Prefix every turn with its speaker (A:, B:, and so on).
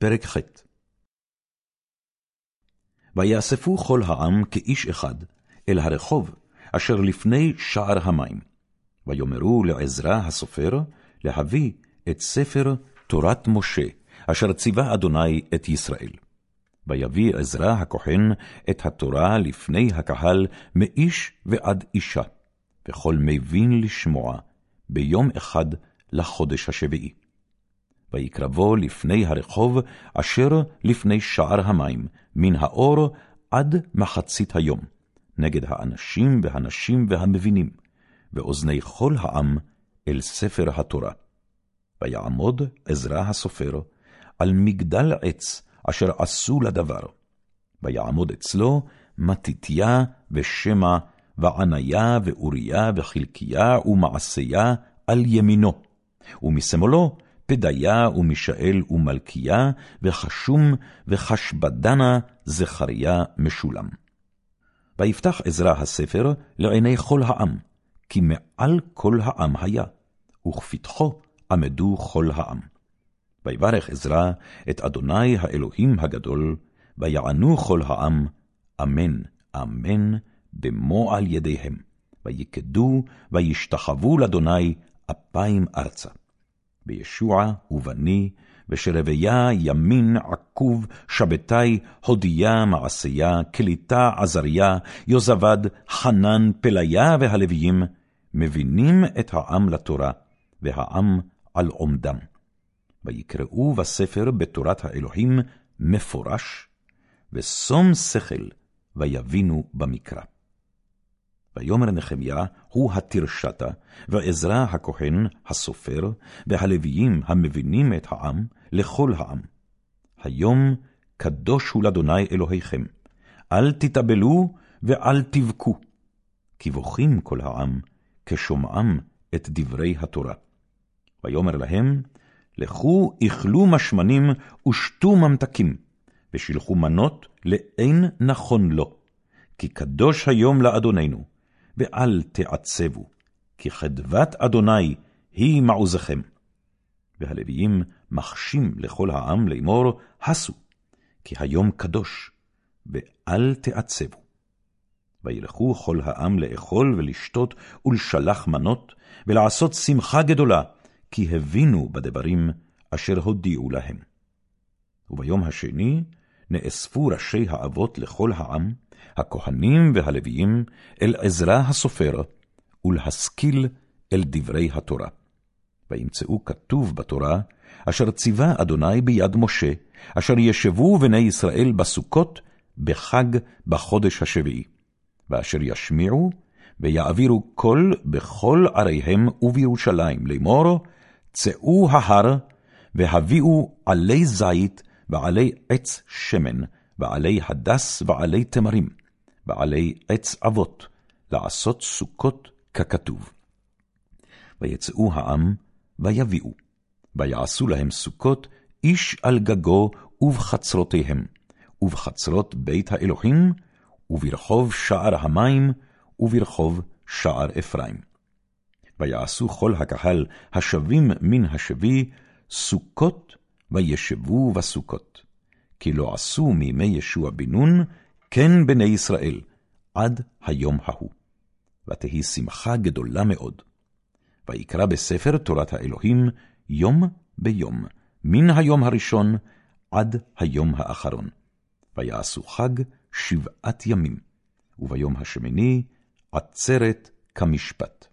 A: פרק ח' ויאספו כל העם כאיש אחד אל הרחוב אשר לפני שער המים. ויאמרו לעזרא הסופר להביא את ספר תורת משה, אשר ציווה אדוני את ישראל. ויביא עזרא הכהן את התורה לפני הקהל מאיש ועד אישה, וכל מבין לשמוע, ביום אחד לחודש השביעי. ויקרבו לפני הרחוב אשר לפני שער המים, מן האור עד מחצית היום, נגד האנשים והנשים והמבינים, ואוזני כל העם אל ספר התורה. ויעמוד עזרא הסופר על מגדל עץ אשר עשו לדבר. ויעמוד אצלו מתתיה ושמע, ועניה ואוריה וחלקיה ומעשיה על ימינו, ומשמאלו פדיה ומישאל ומלכיה, וחשום וחשבדנה זכריה משולם. ויפתח עזרא הספר לעיני כל העם, כי מעל כל העם היה, וכפתחו עמדו כל העם. ויברך עזרא את אדוני האלוהים הגדול, ויענו כל העם, אמן, אמן, במו על ידיהם, ויקדו וישתחוו לאדוני אפיים ארצה. בישוע ובני, ושרביה ימין עקוב, שבתי, הודיה, מעשיה, קליטה, עזריה, יוזבד, חנן, פליה והלוויים, מבינים את העם לתורה, והעם על עומדם. ויקראו בספר בתורת האלוהים מפורש, ושום שכל, ויבינו במקרא. ויאמר נחמיה, הוא התרשתה, ועזרא הכהן הסופר, והלוויים המבינים את העם, לכל העם. היום קדוש הוא לאדוני אלוהיכם, אל תתאבלו ואל תבכו, כי בוכים כל העם, כשומעם את דברי התורה. ויאמר להם, לכו אכלו משמנים ושתו ממתקים, ושילחו מנות לאין נכון לו, כי קדוש היום לאדוננו, ואל תעצבו, כי חדבת אדוני היא מעוזכם. והלוויים מחשים לכל העם לאמור, הסו, כי היום קדוש, ואל תעצבו. וילכו כל העם לאכול ולשתות ולשלח מנות, ולעשות שמחה גדולה, כי הבינו בדברים אשר הודיעו להם. וביום השני נאספו ראשי האבות לכל העם, הכהנים והלוויים, אל עזרא הסופר, ולהשכיל אל דברי התורה. וימצאו כתוב בתורה, אשר ציווה אדוני ביד משה, אשר ישבו בני ישראל בסוכות, בחג בחודש השביעי, ואשר ישמיעו, ויעבירו קול בכל עריהם ובירושלים, לאמור, צאו ההר, והביאו עלי זית ועלי עץ שמן, ועלי הדס ועלי תמרים, ועלי עץ אבות, לעשות סוכות ככתוב. ויצאו העם, ויביאו, ויעשו להם סוכות, איש על גגו ובחצרותיהם, ובחצרות בית האלוהים, וברחוב שער המים, וברחוב שער אפרים. ויעשו כל הקהל השבים מן השבי, סוכות וישבו בסוכות. כי לא עשו מימי ישוע בן נון, כן בני ישראל, עד היום ההוא. ותהי שמחה גדולה מאוד. ויקרא בספר תורת האלוהים יום ביום, מן היום הראשון עד היום האחרון. ויעשו חג שבעת ימים, וביום השמיני עצרת כמשפט.